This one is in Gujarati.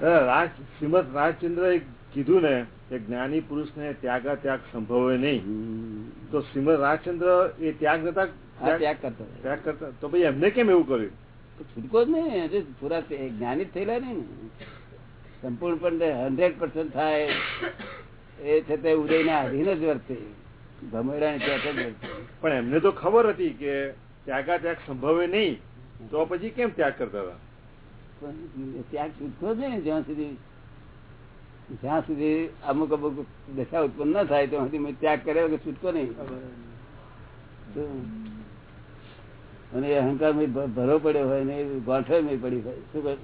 શ્રીમદ રાજચંદ્ર કીધું ને કે જ્ઞાની પુરુષ ને ત્યાગા ત્યાગ સંભવે નહીં તો શ્રીમદ રાજચંદ્ર એ ત્યાગ નતા? ત્યાગ કરતા ત્યાગ કરતા. તો ભાઈ એમને કેમ એવું કર્યું? છૂટકો જ નહીં પૂરા જ્ઞાની જ થયેલા નહીં ને. સંપૂર્ણપણે હંડ્રેડ પર્સન્ટ થાય. એ છે તે ઉદયના આધીન જ વર્તે. ભમેડાની પેટ જ વર્તે. પણ એમને તો ખબર હતી કે ત્યાગા ત્યાગ સંભવે નહીં. તો પછી કેમ ત્યાગ કરતા હતા? ત્યાગ છૂટકો છે ને જ્યાં સુધી જ્યાં સુધી અમુક અમુક દશા ઉત્પન્ન ન થાય, ત્યાં સુધી ત્યાગ કર્યો કે છૂટકો નહીં. અને અહંકાર અહંકાર ભરો પડ્યો હોય ને ગોઠવે પડી હોય. શું કહ્યું?